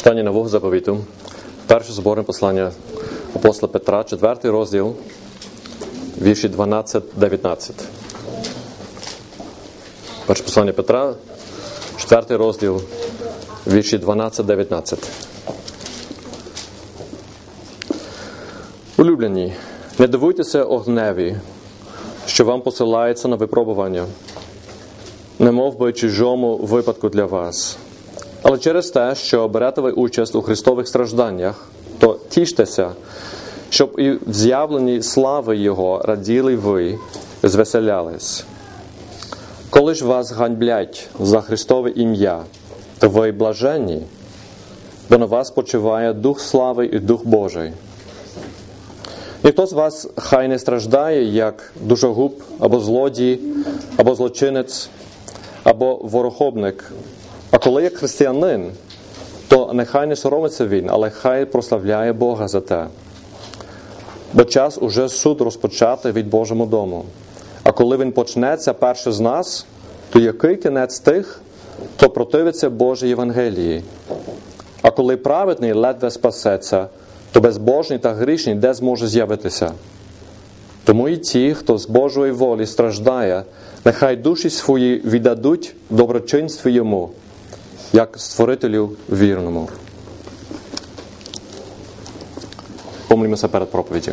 Читання нового заповіту. Перше зборне послання апостола Петра, 4 розділ, вірші 12-19. Перше послання Петра, 4 розділ, вірші 12-19. Улюблені, не дивуйтеся огневі, що вам посилається на випробування, не мов би чужому випадку для вас. Але через те, що берете ви участь у Христових стражданнях, то тіштеся, щоб і в з'явленні слави Його раділи ви, звеселялись. Коли ж вас ганьблять за Христове ім'я, то ви блаженні, бо на вас почиває Дух слави і Дух Божий. Ніхто з вас хай не страждає, як душогуб, або злодій, або злочинець, або ворохобник. А коли як християнин, то нехай не соромиться він, але хай прославляє Бога за те. Бо час уже суд розпочати від Божому дому. А коли він почнеться перше з нас, то який кінець тих, хто противиться Божій Євангелії? А коли праведний ледве спасеться, то безбожний та грішний де зможе з'явитися? Тому і ті, хто з Божої волі страждає, нехай душі свої віддадуть доброчинстві йому, як створителю вірному. Помолімося перед проповіддю.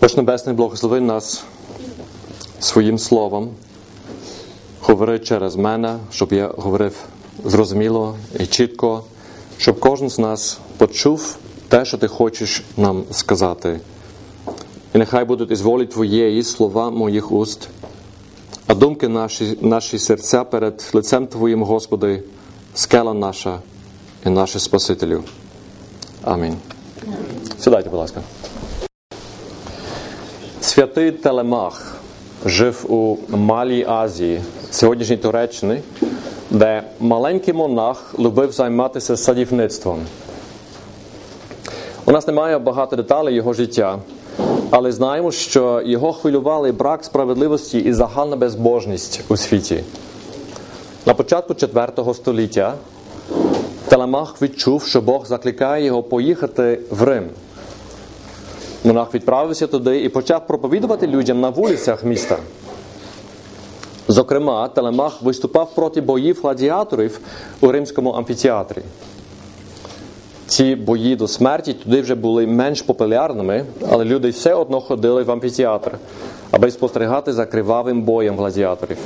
Бож Небесний благослови нас своїм словом, говори через мене, щоб я говорив зрозуміло і чітко, щоб кожен з нас почув те, що ти хочеш нам сказати. І нехай будуть із Твоєї слова моїх уст, а думки наші, наші серця перед лицем Твоїм, Господи, скела наша і наше Спасителю. Амінь. Сідайте, будь ласка. Святий Телемах жив у Малій Азії, сьогоднішній Туреччині, де маленький монах любив займатися садівництвом. У нас немає багато деталей його життя, але знаємо, що його хвилювали брак справедливості і загальна безбожність у світі. На початку IV століття Телемах відчув, що Бог закликає його поїхати в Рим. Монах відправився туди і почав проповідувати людям на вулицях міста. Зокрема, Телемах виступав проти боїв гладіаторів у римському амфітеатрі. Ці бої до смерті туди вже були менш популярними, але люди все одно ходили в амфітеатр, аби спостерігати за кривавим боєм гладіаторів.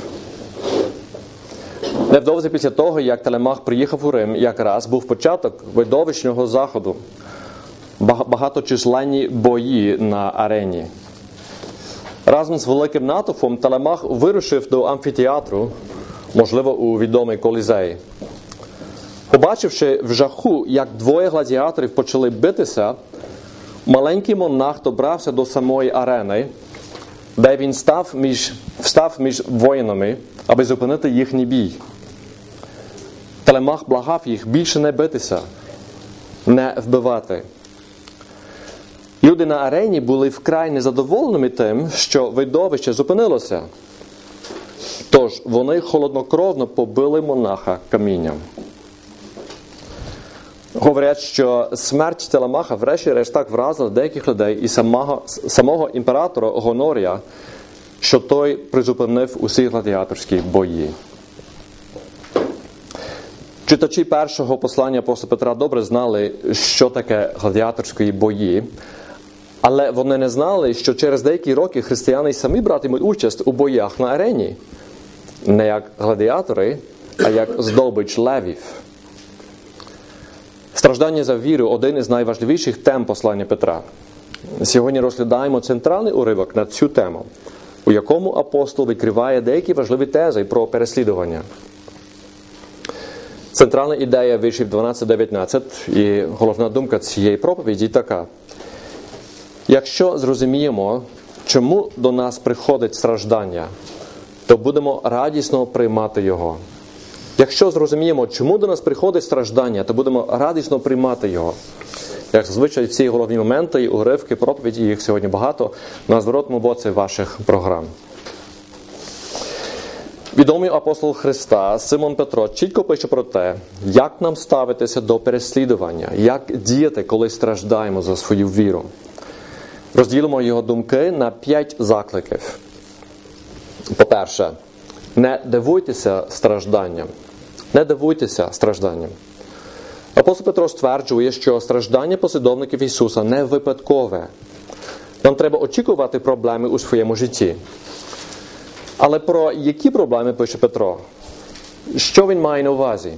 Невдовзі після того, як Телемах приїхав у Рим, якраз був початок видовищного заходу, багаточисленні бої на арені. Разом з великим натовпом Телемах вирушив до амфітеатру, можливо, у відомий колізей. Побачивши в жаху, як двоє гладіаторів почали битися, маленький монах добрався до самої арени, де він став між, встав між воїнами, аби зупинити їхній бій. Телемах благав їх більше не битися, не вбивати. Люди на арені були вкрай незадоволеними тим, що видовище зупинилося. Тож вони холоднокровно побили монаха камінням. Говорять, що смерть Телемаха врешті-решт так вразила деяких людей і самого, самого імператора Гонорія, що той призупинив усі гладіаторські бої. Читачі першого послання апостола Петра добре знали, що таке гладіаторські бої, але вони не знали, що через деякі роки християни самі братимуть участь у боях на арені, не як гладіатори, а як здобич левів. Страждання за віру один із найважливіших тем послання Петра. Сьогодні розглядаємо центральний уривок на цю тему, у якому апостол викриває деякі важливі тези про переслідування. Центральна ідея віршів 12-19 і головна думка цієї проповіді така. Якщо зрозуміємо, чому до нас приходить страждання, то будемо радісно приймати його. Якщо зрозуміємо, чому до нас приходить страждання, то будемо радісно приймати його. Як зазвичай всі головні моменти і уривки, проповіді, їх сьогодні багато, на зворотному боці ваших програм. Відомий апостол Христа Симон Петро чітко пише про те, як нам ставитися до переслідування, як діяти, коли страждаємо за свою віру. Розділимо його думки на п'ять закликів. По-перше, не дивуйтеся стражданням. Не дивуйтеся стражданням. Апостол Петро стверджує, що страждання послідовників Ісуса не випадкове. Нам треба очікувати проблеми у своєму житті. Але про які проблеми пише Петро? Що він має на увазі?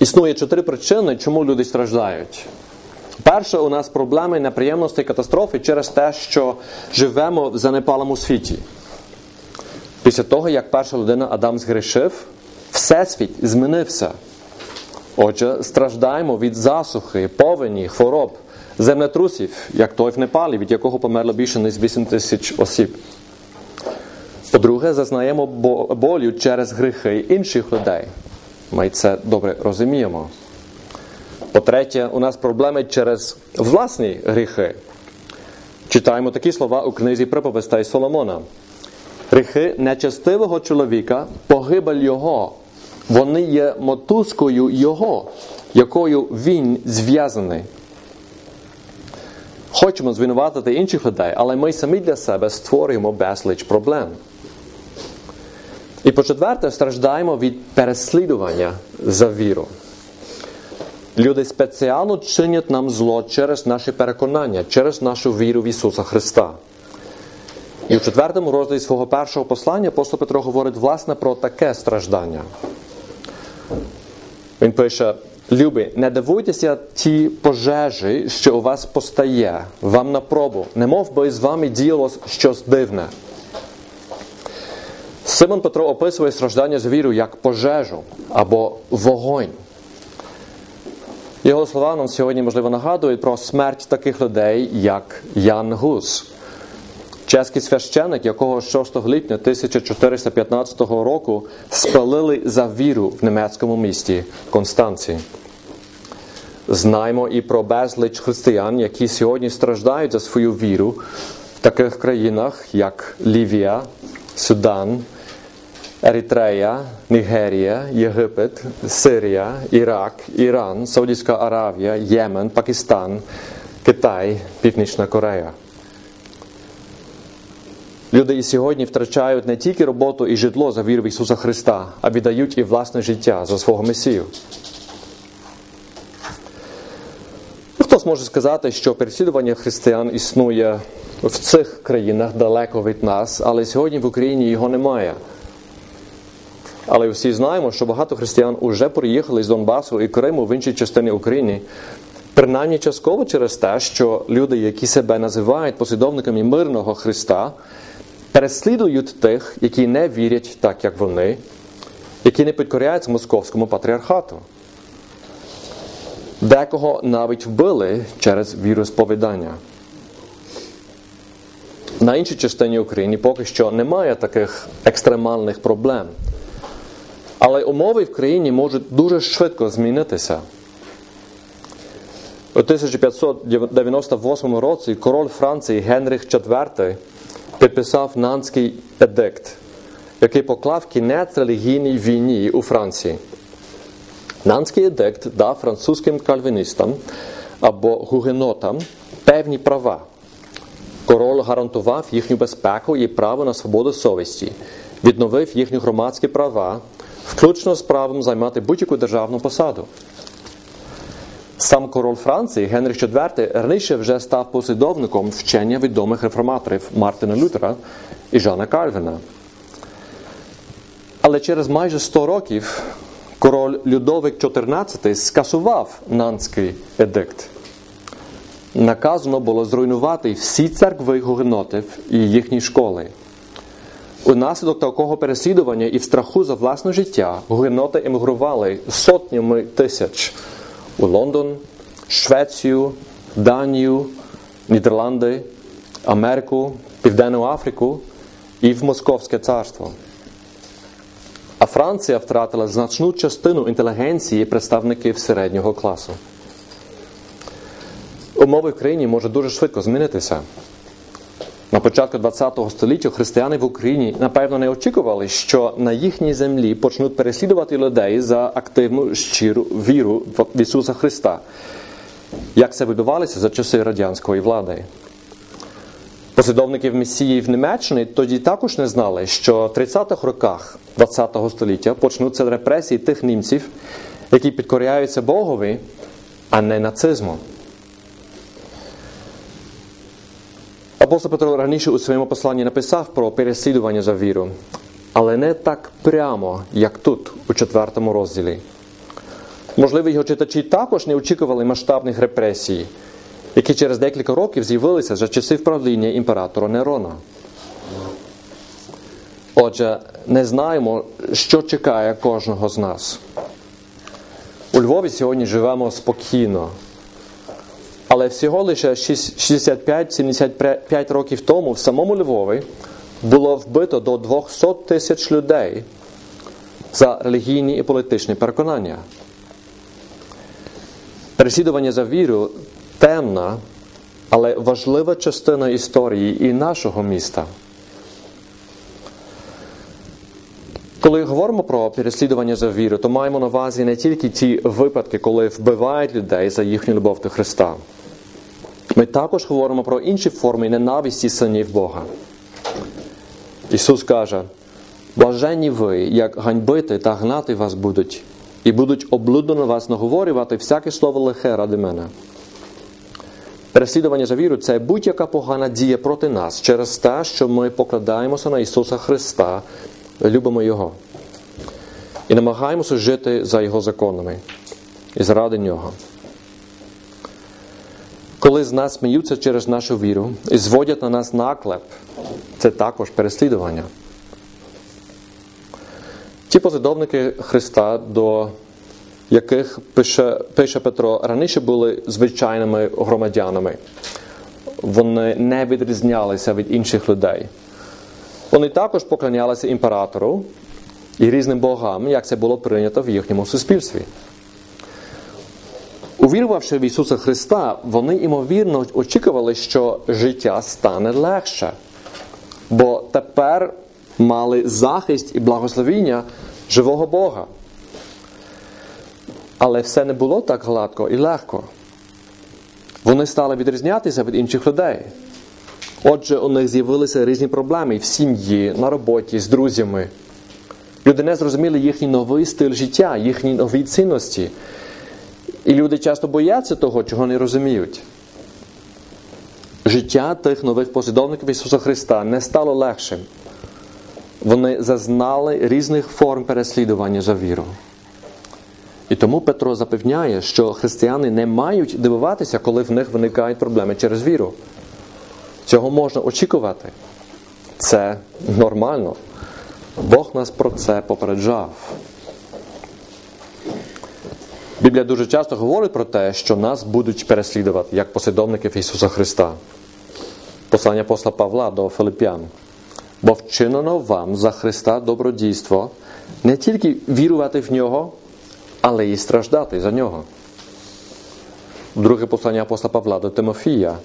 Існує чотири причини, чому люди страждають. Перше, у нас проблеми неприємності катастрофи через те, що живемо в занепалому світі. Після того, як перша людина Адам згрішив, всесвіт змінився. Отже, страждаємо від засухи, повені, хвороб, землетрусів, як той в Непалі, від якого померло більше ніж 8 тисяч осіб. По-друге, зазнаємо болю через гріхи інших людей. Ми це добре розуміємо. По-третє, у нас проблеми через власні гріхи. Читаємо такі слова у книзі приповістей Соломона. Гріхи нечестивого чоловіка, погибель його. Вони є мотузкою Його, якою він зв'язаний. Хочемо звинуватити інших людей, але ми самі для себе створюємо безліч проблем. І по-четверте, страждаємо від переслідування за віру. Люди спеціально чинять нам зло через наші переконання, через нашу віру в Ісуса Христа. І в четвертому розділі свого першого послання апостол Петро говорить власне про таке страждання. Він пише: Любі, не дивуйтеся ті пожежі, що у вас постає, вам на пробу, немов би з вами діялось щось дивне. Симон Петро описує страждання з віру як пожежу або вогонь. Його слова нам сьогодні, можливо, нагадують про смерть таких людей, як Ян Гус. Чеський священик, якого 6 липня 1415 року спалили за віру в німецькому місті Констанції. Знаємо і про безліч християн, які сьогодні страждають за свою віру в таких країнах, як Лівія, Судан, Еритрея, Нігерія, Єгипет, Сирія, Ірак, Іран, Саудівська Аравія, Ємен, Пакистан, Китай, Північна Корея. Люди і сьогодні втрачають не тільки роботу і житло за віру в Ісуса Христа, а віддають і власне життя за свого Месію. Ну, хтось може сказати, що переслідування християн існує в цих країнах далеко від нас, але сьогодні в Україні його немає. Але всі знаємо, що багато християн вже приїхали з Донбасу і Криму в інші частини України, принаймні частково через те, що люди, які себе називають послідовниками мирного Христа, переслідують тих, які не вірять так, як вони, які не підкоряються московському патріархату. Декого навіть вбили через віросповідання. На іншій частині України поки що немає таких екстремальних проблем. Але умови в країні можуть дуже швидко змінитися. У 1598 році король Франції Генріх IV підписав Нанський едикт, який поклав кінець релігійній війні у Франції. Нанський едикт дав французьким кальвіністам або гугенотам певні права. Король гарантував їхню безпеку і право на свободу совісті, відновив їхні громадські права, включно з правом займати будь-яку державну посаду. Сам король Франції Генріх IV раніше вже став послідовником вчення відомих реформаторів Мартина Лютера і Жана Кальвина. Але через майже 100 років король Людовик XIV скасував Нанський едикт. Наказано було зруйнувати всі церкви гугенотів і їхні школи. Унаслідок такого переслідування і в страху за власне життя гугеноти емігрували сотнями тисяч у Лондон, Швецію, Данію, Нідерланди, Америку, Південну Африку і в Московське царство. А Франція втратила значну частину інтелігенції представників середнього класу. Умови в країні можуть дуже швидко змінитися. На початку ХХ століття християни в Україні напевно не очікували, що на їхній землі почнуть переслідувати людей за активну щиру віру в Ісуса Христа, як це відбувалося за часи радянської влади. Послідовників Месії в Німеччині тоді також не знали, що в 30-х роках ХХ століття почнуться репресії тих німців, які підкоряються Богові, а не нацизму. Апостол Петро раніше у своєму посланні написав про переслідування за віру, але не так прямо, як тут, у четвертому розділі. Можливо, його читачі також не очікували масштабних репресій, які через декілька років з'явилися за часів правління імператора Нерона. Отже, не знаємо, що чекає кожного з нас. У Львові сьогодні живемо спокійно. Але всього лише 65-75 років тому в самому Львові було вбито до 200 тисяч людей за релігійні і політичні переконання. Переслідування за віру темна, але важлива частина історії і нашого міста. Коли говоримо про переслідування за віру, то маємо на увазі не тільки ті випадки, коли вбивають людей за їхню любов до Христа. Ми також говоримо про інші форми ненависті синів Бога. Ісус каже, блаженні ви, як ганьбити та гнати вас будуть, і будуть облудно на вас наговорювати всяке слово лихе ради мене. Переслідування за віру це будь-яка погана дія проти нас через те, що ми покладаємося на Ісуса Христа, любимо Його. І намагаємося жити за Його законами і заради Нього. Коли з нас сміються через нашу віру і зводять на нас наклеп, це також переслідування. Ті послідовники Христа, до яких пише, пише Петро, раніше були звичайними громадянами. Вони не відрізнялися від інших людей. Вони також поклонялися імператору і різним богам, як це було прийнято в їхньому суспільстві. Увірувавши в Ісуса Христа, вони ймовірно очікували, що життя стане легше, бо тепер мали захист і благословіння живого Бога. Але все не було так гладко і легко. Вони стали відрізнятися від інших людей. Отже, у них з'явилися різні проблеми в сім'ї, на роботі, з друзями. Люди не зрозуміли їхній новий стиль життя, їхні нові цінності. І люди часто бояться того, чого не розуміють. Життя тих нових послідовників Ісуса Христа не стало легшим. Вони зазнали різних форм переслідування за віру. І тому Петро запевняє, що християни не мають дивуватися, коли в них виникають проблеми через віру. Цього можна очікувати. Це нормально. Бог нас про це попереджав. Біблія дуже часто говорить про те, що нас будуть переслідувати як послідовників Ісуса Христа. Послання посла Павла до Филип'ян. Бо вчинено вам за Христа добродійство не тільки вірувати в Нього, але й страждати за Нього. Друге послання апостола Павла до Тимофія.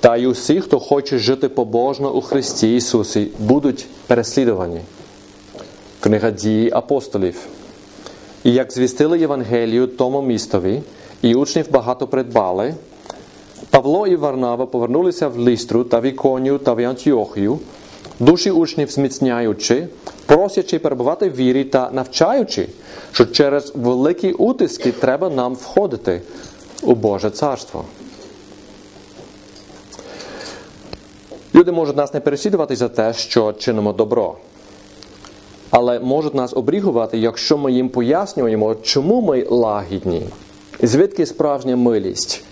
Та й усі, хто хоче жити побожно у Христі Ісусі, будуть переслідувані. Книга дії апостолів. І як звістили Євангелію тому містові, і учнів багато придбали, Павло і Варнава повернулися в Лістру та в Іконію та в Антіохію, душі учнів зміцняючи, просячи перебувати в вірі та навчаючи, що через великі утиски треба нам входити у Боже Царство. Люди можуть нас не переслідувати за те, що чинимо добро але можуть нас обрігувати, якщо ми їм пояснюємо, чому ми лагідні, звідки справжня милість,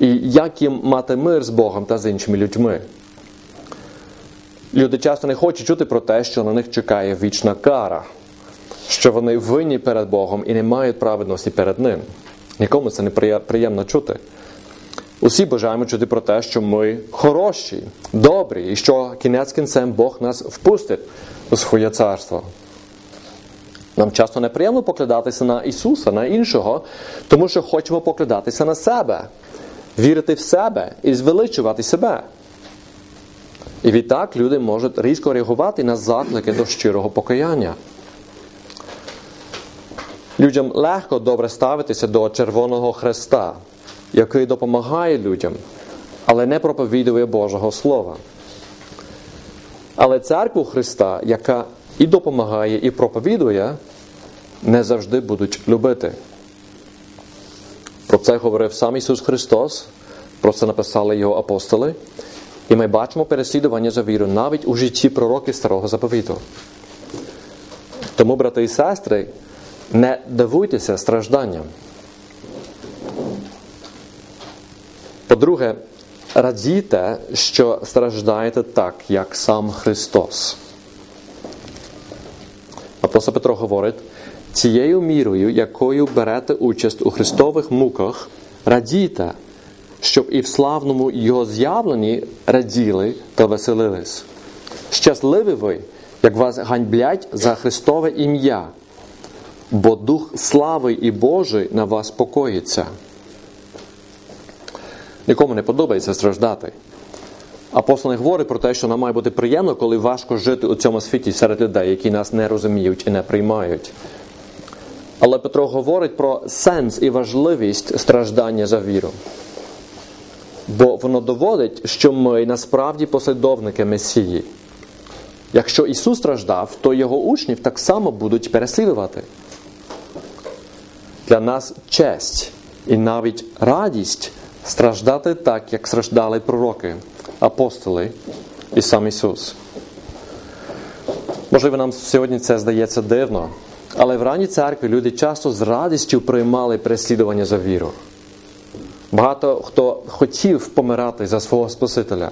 і як їм мати мир з Богом та з іншими людьми. Люди часто не хочуть чути про те, що на них чекає вічна кара, що вони винні перед Богом і не мають праведності перед Ним. Нікому це не приємно чути. Усі бажаємо чути про те, що ми хороші, добрі, і що кінець кінцем Бог нас впустить своє царство. Нам часто неприємно покладатися на Ісуса, на іншого, тому що хочемо покладатися на себе, вірити в себе і звеличувати себе. І відтак люди можуть різко реагувати на заклики до щирого покаяння. Людям легко добре ставитися до Червоного Хреста, який допомагає людям, але не проповідує Божого Слова. Але церкву Христа, яка і допомагає, і проповідує, не завжди будуть любити. Про це говорив сам Ісус Христос, про це написали Його апостоли. І ми бачимо переслідування за віру навіть у житті пророків Старого Заповіту. Тому, брати і сестри, не дивуйтеся стражданням. По-друге, радійте, що страждаєте так, як сам Христос. Апостол Петро говорить, цією мірою, якою берете участь у Христових муках, радійте, щоб і в славному Його з'явленні раділи та веселились. Щасливі ви, як вас ганьблять за Христове ім'я, бо Дух слави і Божий на вас покоїться. Нікому не подобається страждати. Апостол не говорить про те, що нам має бути приємно, коли важко жити у цьому світі серед людей, які нас не розуміють і не приймають. Але Петро говорить про сенс і важливість страждання за віру. Бо воно доводить, що ми насправді послідовники Месії. Якщо Ісус страждав, то Його учнів так само будуть переслідувати. Для нас честь і навіть радість страждати так, як страждали пророки, апостоли і сам Ісус. Можливо, нам сьогодні це здається дивно, але в ранній церкві люди часто з радістю приймали переслідування за віру. Багато хто хотів помирати за свого Спасителя.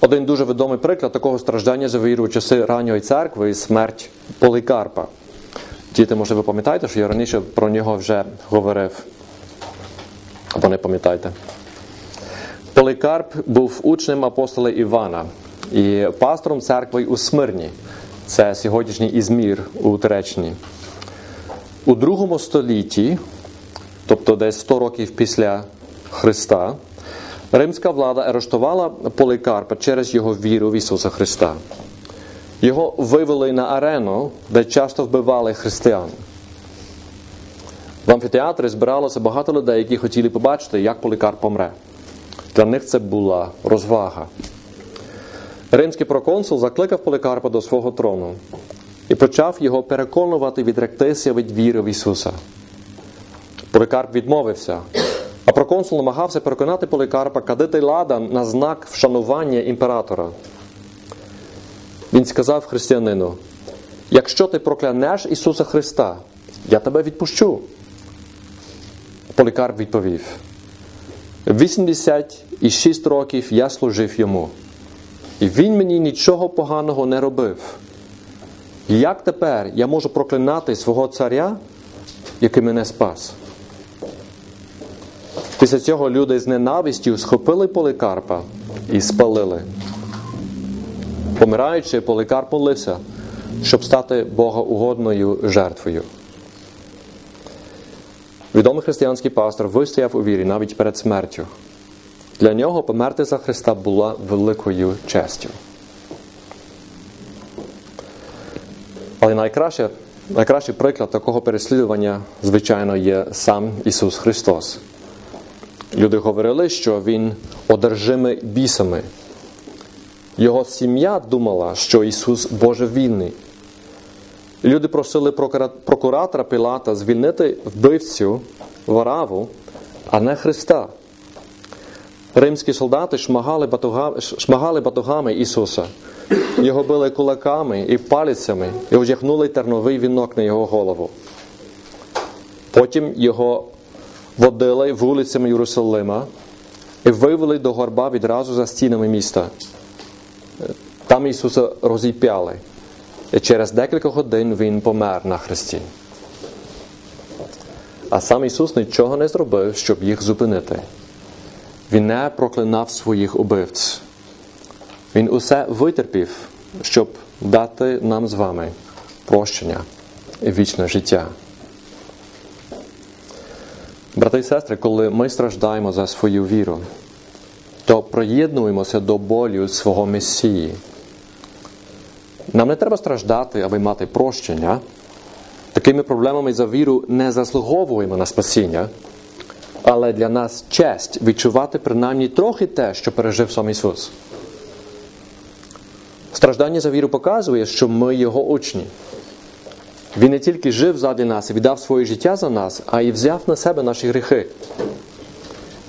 Один дуже відомий приклад такого страждання за віру у часи ранньої церкви і смерть Полікарпа. Діти, може, ви пам'ятаєте, що я раніше про нього вже говорив. Або не пам'ятаєте. Полікарп був учнем апостола Івана і пастором церкви у Смирні. Це сьогоднішній Ізмір у Туреччині. У другому столітті, тобто десь 100 років після Христа, римська влада арештувала Полікарпа через його віру в Ісуса Христа. Його вивели на арену, де часто вбивали християн. В амфітеатрі збиралося багато людей, які хотіли побачити, як Полікарп помре. Для них це була розвага. Римський проконсул закликав Полікарпа до свого трону і почав його переконувати відректися від віри в Ісуса. Полікарп відмовився, а проконсул намагався переконати Полікарпа кадити ладан на знак вшанування імператора. Він сказав християнину: якщо ти проклянеш Ісуса Христа, я тебе відпущу. Полікарп відповів: 86 років я служив йому, і він мені нічого поганого не робив. Як тепер я можу проклинати свого царя, який мене спас? Після цього люди з ненавистю схопили полікарпа і спалили. Помираючи, полікарп молився, щоб стати богоугодною жертвою. Відомий християнський пастор вистояв у вірі навіть перед смертю. Для нього померти за Христа була великою честю. Але найкраще, найкращий приклад такого переслідування, звичайно, є сам Ісус Христос. Люди говорили, що Він одержимий бісами. Його сім'я думала, що Ісус божевільний. Люди просили прокуратора Пілата звільнити вбивцю Вараву, а не Христа. Римські солдати шмагали батугами, шмагали батугами Ісуса, його били кулаками і палицями і одягнули терновий вінок на його голову. Потім його водили вулицями Єрусалима і вивели до горба відразу за стінами міста. Там Ісуса розіп'яли. І через декілька годин Він помер на хресті. А сам Ісус нічого не зробив, щоб їх зупинити. Він не проклинав своїх убивць. Він усе витерпів, щоб дати нам з вами прощення і вічне життя. Брати і сестри, коли ми страждаємо за свою віру, то приєднуємося до болю свого Месії. Нам не треба страждати, аби мати прощення. Такими проблемами за віру не заслуговуємо на спасіння, але для нас честь відчувати принаймні трохи те, що пережив сам Ісус. Страждання за віру показує, що ми Його учні. Він не тільки жив заді нас і віддав своє життя за нас, а й взяв на себе наші гріхи.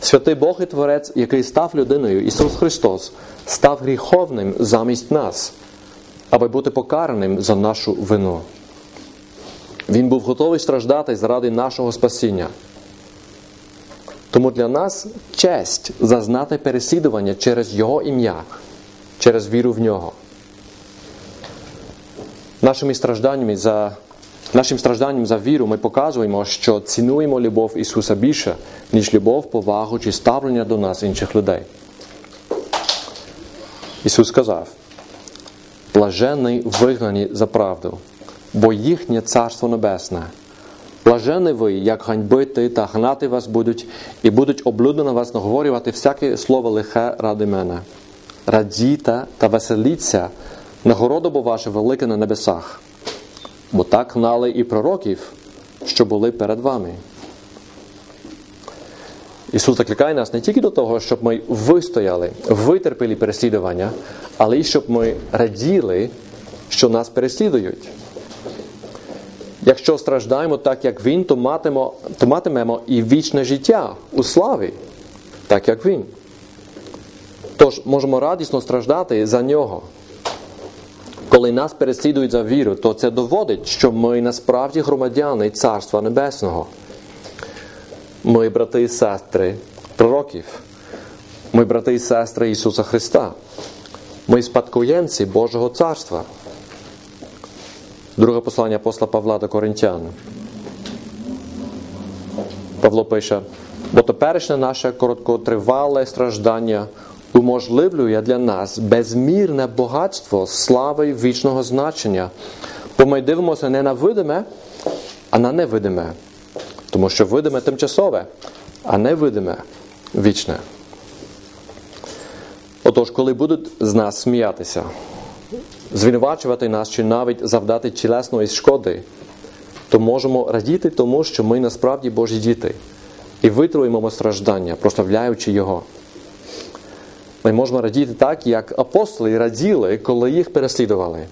Святий Бог і Творець, який став людиною, Ісус Христос, став гріховним замість нас, аби бути покараним за нашу вину. Він був готовий страждати заради нашого спасіння. Тому для нас честь зазнати переслідування через Його ім'я, через віру в нього. Нашими стражданнями за Нашим стражданням за віру ми показуємо, що цінуємо любов Ісуса більше, ніж любов, повагу чи ставлення до нас інших людей. Ісус сказав: блаженний вигнані за правду, бо їхнє Царство Небесне. Блажені ви, як ганьбити та гнати вас будуть, і будуть облюдно вас наговорювати всяке слово лихе ради мене. Радійте та веселіться, нагорода бо ваше велике на небесах бо так гнали і пророків, що були перед вами. Ісус закликає нас не тільки до того, щоб ми вистояли, витерпіли переслідування, але й щоб ми раділи, що нас переслідують. Якщо страждаємо так, як Він, то матимемо, то матимемо і вічне життя у славі, так як Він. Тож можемо радісно страждати за нього. Коли нас переслідують за віру, то це доводить, що ми насправді громадяни Царства Небесного. Ми брати і сестри пророків. Ми брати і сестри Ісуса Христа. Ми спадкоємці Божого Царства. Друге послання апостола Павла до Коринтян. Павло пише, бо теперішнє наше короткотривале страждання уможливлює для нас безмірне багатство слави і вічного значення. Бо ми дивимося не на видиме, а на невидиме. Тому що видиме тимчасове, а невидиме вічне. Отож, коли будуть з нас сміятися, звинувачувати нас чи навіть завдати тілесної шкоди, то можемо радіти тому, що ми насправді Божі діти і витруємо страждання, прославляючи Його. Ми можемо радіти так, як апостоли раділи, коли їх переслідували.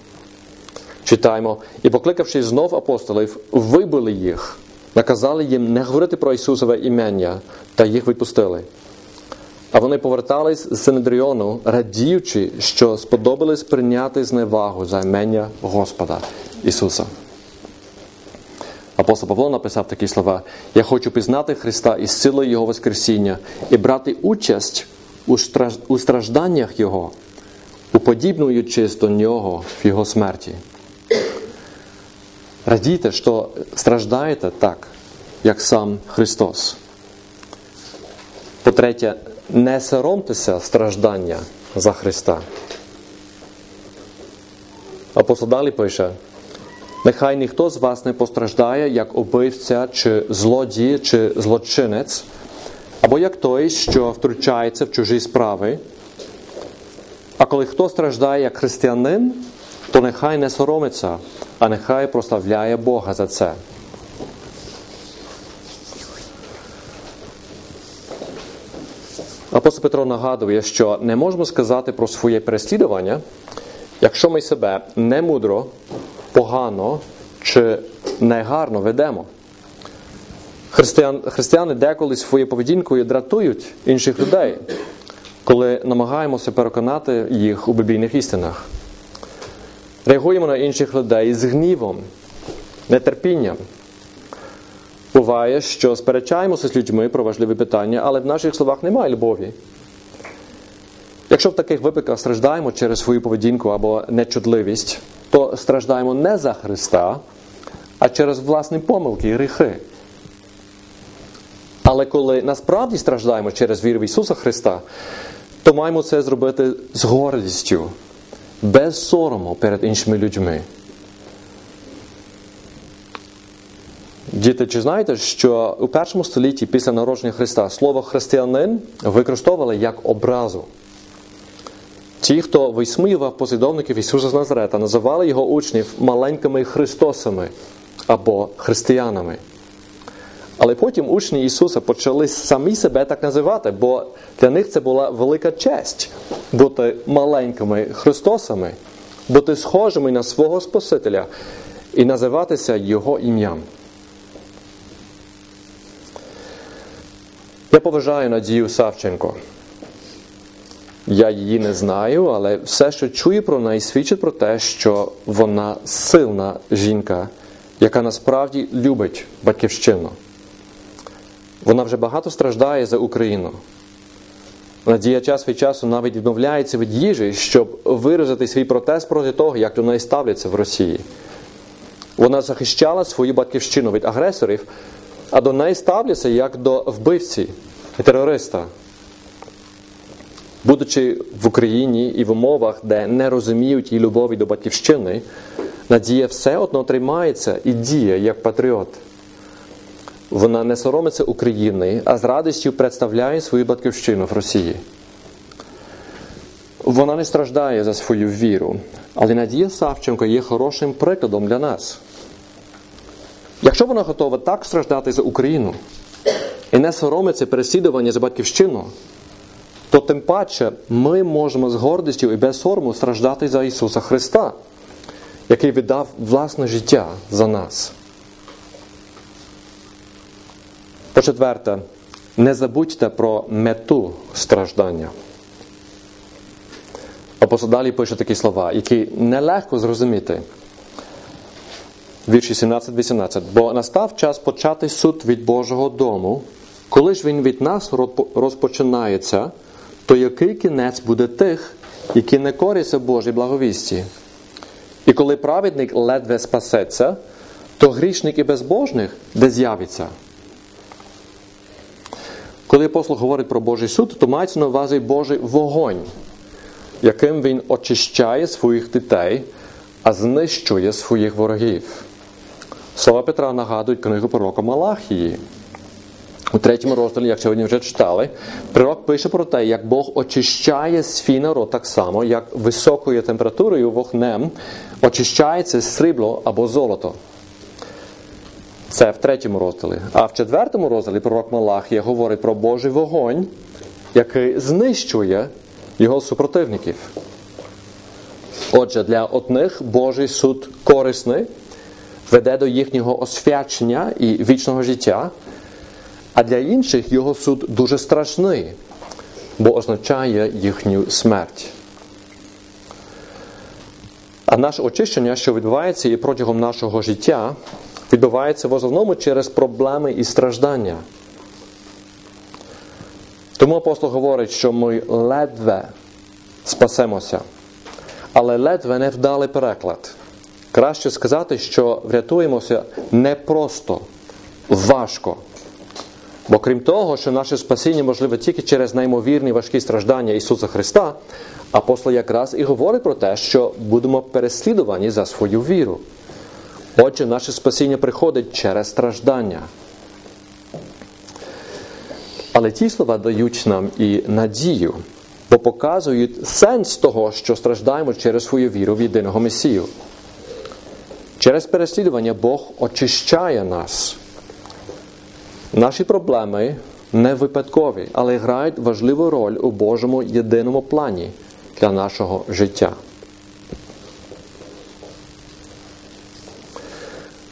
Читаємо, і покликавши знов апостолів, вибили їх, наказали їм не говорити про Ісусове імення та їх відпустили. А вони повертались з Синедріону, радіючи, що сподобались прийняти зневагу за імення Господа Ісуса. Апостол Павло написав такі слова: Я хочу пізнати Христа і силою Його Воскресіння і брати участь у стражданнях Його, уподібнуючись до Нього в Його смерті. Радійте, що страждаєте так, як сам Христос. По-третє, не соромтеся страждання за Христа. Апостол далі пише, нехай ніхто з вас не постраждає, як убивця, чи злодій, чи злочинець або як той, що втручається в чужі справи. А коли хто страждає як християнин, то нехай не соромиться, а нехай прославляє Бога за це. Апостол Петро нагадує, що не можемо сказати про своє переслідування, якщо ми себе не мудро, погано чи негарно ведемо. Християн, християни деколи своєю поведінкою дратують інших людей, коли намагаємося переконати їх у біблійних істинах. Реагуємо на інших людей з гнівом, нетерпінням. Буває, що сперечаємося з людьми про важливі питання, але в наших словах немає любові. Якщо в таких випадках страждаємо через свою поведінку або нечутливість, то страждаємо не за Христа, а через власні помилки і гріхи. Але коли насправді страждаємо через віру в Ісуса Христа, то маємо це зробити з гордістю, без сорому перед іншими людьми. Діти, чи знаєте, що у першому столітті після народження Христа слово християнин використовували як образу? Ті, хто висміював послідовників Ісуса з Назарета, називали його учнів маленькими Христосами або християнами. Але потім учні Ісуса почали самі себе так називати, бо для них це була велика честь бути маленькими Христосами, бути схожими на свого Спасителя і називатися Його ім'ям. Я поважаю Надію Савченко. Я її не знаю, але все, що чую про неї, свідчить про те, що вона сильна жінка, яка насправді любить батьківщину. Вона вже багато страждає за Україну. Надія час від часу навіть відмовляється від їжі, щоб виразити свій протест проти того, як до неї ставляться в Росії. Вона захищала свою батьківщину від агресорів, а до неї ставляться як до вбивці і терориста. Будучи в Україні і в умовах, де не розуміють її любові до батьківщини, Надія все одно тримається і діє як патріот. Вона не соромиться України, а з радістю представляє свою батьківщину в Росії. Вона не страждає за свою віру, але Надія Савченко є хорошим прикладом для нас. Якщо вона готова так страждати за Україну і не соромиться переслідування за батьківщину, то тим паче ми можемо з гордістю і без сорому страждати за Ісуса Христа, який віддав власне життя за нас. По четверте, не забудьте про мету страждання. Апостол далі пише такі слова, які нелегко зрозуміти. Вірші 17-18. Бо настав час почати суд від Божого дому, коли ж він від нас розпочинається, то який кінець буде тих, які не коряться Божій благовісті? І коли праведник ледве спасеться, то грішник і безбожник де з'явиться? Коли апостол говорить про Божий суд, то мається на увазі Божий вогонь, яким він очищає своїх дітей, а знищує своїх ворогів. Слова Петра нагадують книгу пророка Малахії. У третьому розділі, як сьогодні вже читали, пророк пише про те, як Бог очищає свій народ так само, як високою температурою вогнем очищається срібло або золото. Це в третьому розділі. А в четвертому розділі пророк Малахія говорить про Божий вогонь, який знищує його супротивників. Отже, для одних Божий суд корисний, веде до їхнього освячення і вічного життя, а для інших його суд дуже страшний, бо означає їхню смерть. А наше очищення, що відбувається і протягом нашого життя, відбувається в основному через проблеми і страждання. Тому апостол говорить, що ми ледве спасемося, але ледве не вдалий переклад. Краще сказати, що врятуємося не просто, важко. Бо крім того, що наше спасіння можливе тільки через неймовірні важкі страждання Ісуса Христа, апостол якраз і говорить про те, що будемо переслідувані за свою віру. Отже, наше спасіння приходить через страждання. Але ті слова дають нам і надію, бо показують сенс того, що страждаємо через свою віру в єдиного Месію. Через переслідування Бог очищає нас. Наші проблеми не випадкові, але грають важливу роль у Божому єдиному плані для нашого життя.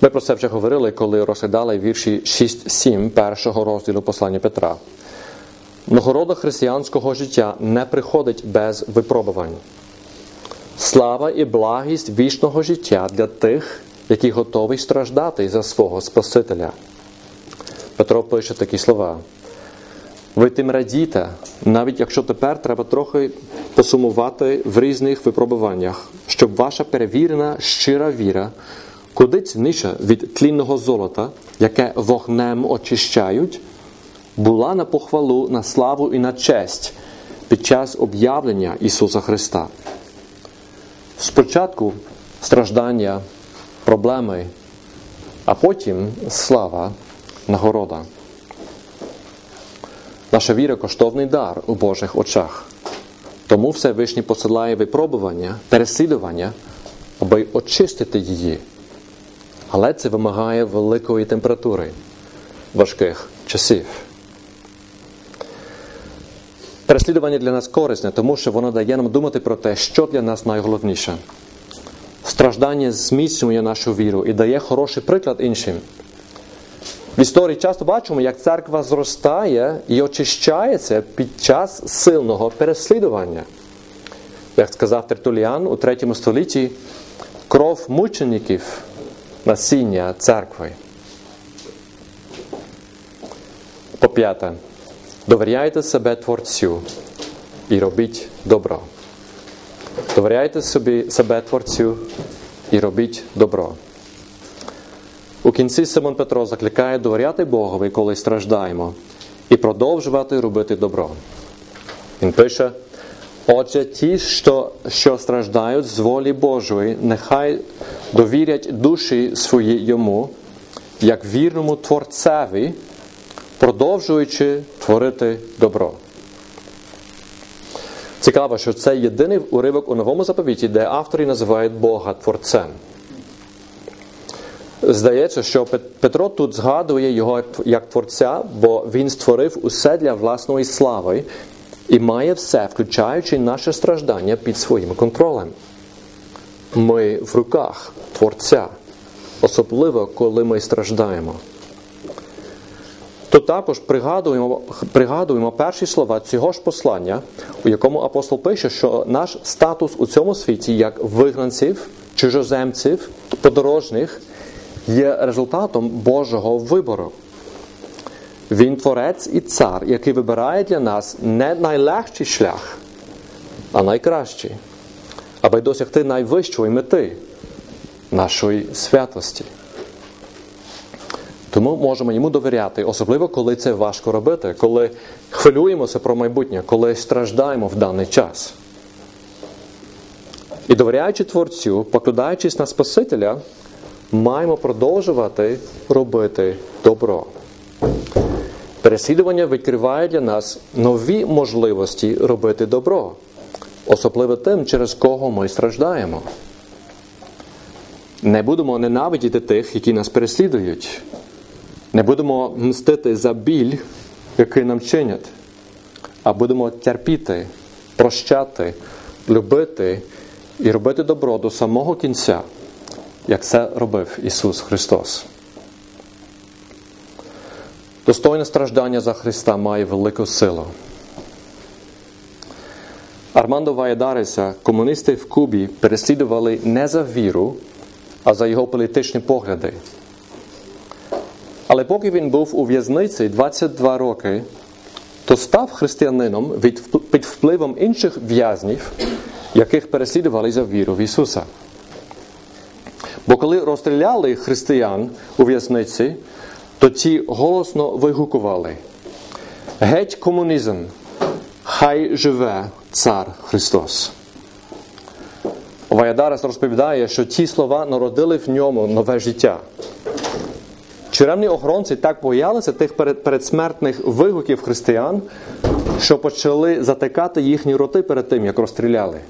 Ми про це вже говорили, коли розглядали вірші 6-7 першого розділу послання Петра. Нагорода християнського життя не приходить без випробувань. Слава і благість вічного життя для тих, які готові страждати за свого Спасителя. Петро пише такі слова. Ви тим радіте, навіть якщо тепер треба трохи посумувати в різних випробуваннях, щоб ваша перевірена щира віра, куди цінніша від тлінного золота, яке вогнем очищають, була на похвалу, на славу і на честь під час об'явлення Ісуса Христа. Спочатку страждання, проблеми, а потім слава, нагорода. Наша віра коштовний дар у Божих очах. Тому Всевишній посилає випробування, переслідування, аби очистити її. Але це вимагає великої температури, важких часів. Переслідування для нас корисне, тому що воно дає нам думати про те, що для нас найголовніше. Страждання зміцнює нашу віру і дає хороший приклад іншим. В історії часто бачимо, як церква зростає і очищається під час сильного переслідування. Як сказав Тертуліан у 3 столітті, кров мучеників насіння церкви. По п'яте. Довіряйте себе Творцю і робіть добро. Довіряйте собі себе Творцю і робіть добро. У кінці Симон Петро закликає довіряти Богові, коли страждаємо, і продовжувати робити добро. Він пише: Отже, ті, що, що страждають з волі Божої, нехай довірять душі свої йому, як вірному Творцеві, продовжуючи творити добро. Цікаво, що це єдиний уривок у новому заповіті, де автори називають Бога Творцем. Здається, що Петро тут згадує його як творця, бо він створив усе для власної слави і має все, включаючи наше страждання під своїм контролем. Ми в руках Творця, особливо коли ми страждаємо. То також пригадуємо пригадуємо перші слова цього ж послання, у якому апостол пише, що наш статус у цьому світі, як вигнанців, чужоземців, подорожних, є результатом Божого вибору. Він творець і цар, який вибирає для нас не найлегший шлях, а найкращий, аби досягти найвищої мети нашої святості. Тому можемо йому довіряти, особливо коли це важко робити, коли хвилюємося про майбутнє, коли страждаємо в даний час. І довіряючи Творцю, покладаючись на Спасителя, маємо продовжувати робити добро. Переслідування відкриває для нас нові можливості робити добро, особливо тим, через кого ми страждаємо. Не будемо ненавидіти тих, які нас переслідують. Не будемо мстити за біль, який нам чинять, а будемо терпіти, прощати, любити і робити добро до самого кінця, як це робив Ісус Христос. Достойне страждання за Христа має велику силу. Армандо Ваядариса комуністи в Кубі переслідували не за віру, а за його політичні погляди. Але поки він був у в'язниці 22 роки, то став християнином під впливом інших в'язнів, яких переслідували за віру в Ісуса. Бо коли розстріляли християн у в'язниці, то ті голосно вигукували: Геть комунізм, хай живе цар Христос. Ваядарас розповідає, що ті слова народили в ньому нове життя. Тюремні охоронці так боялися тих передсмертних вигуків християн, що почали затикати їхні роти перед тим, як розстріляли.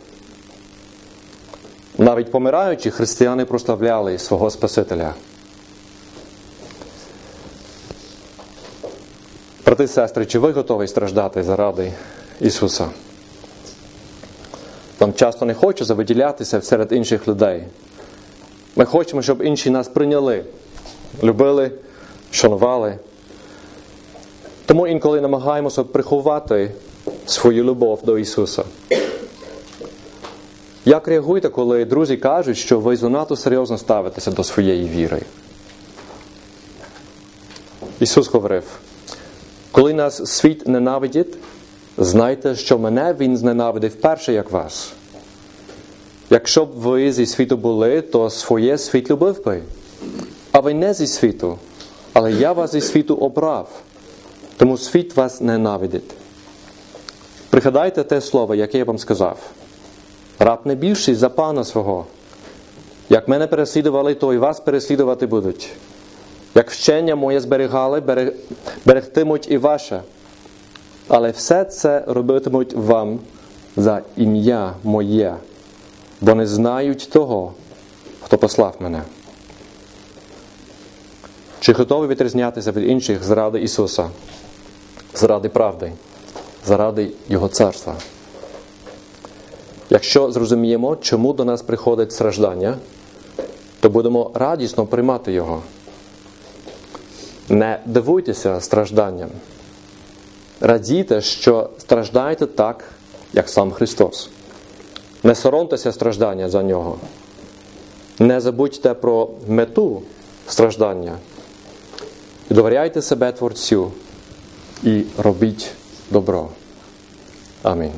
Навіть помираючи, християни прославляли свого Спасителя. Брати і сестри, чи ви готові страждати заради Ісуса? Нам часто не хочеться виділятися серед інших людей. Ми хочемо, щоб інші нас прийняли любили, шанували. Тому інколи намагаємося приховати свою любов до Ісуса. Як реагуєте, коли друзі кажуть, що ви занадто серйозно ставитеся до своєї віри? Ісус говорив, коли нас світ ненавидить, знайте, що мене Він зненавидив перше, як вас. Якщо б ви зі світу були, то своє світ любив би а ви не зі світу, але я вас зі світу обрав, тому світ вас ненавидить. Пригадайте те слово, яке я вам сказав. Раб не більший за пана свого. Як мене переслідували, то і вас переслідувати будуть. Як вчення моє зберігали, берег- берегтимуть і ваше. Але все це робитимуть вам за ім'я моє, бо не знають того, хто послав мене. Чи готові відрізнятися від інших заради Ісуса, заради правди, заради Його царства? Якщо зрозуміємо, чому до нас приходить страждання, то будемо радісно приймати Його. Не дивуйтеся стражданням. Радійте, що страждаєте так, як сам Христос. Не соромтеся страждання за нього. Не забудьте про мету страждання. Довіряйте себе Творцю і робіть добро. Амінь.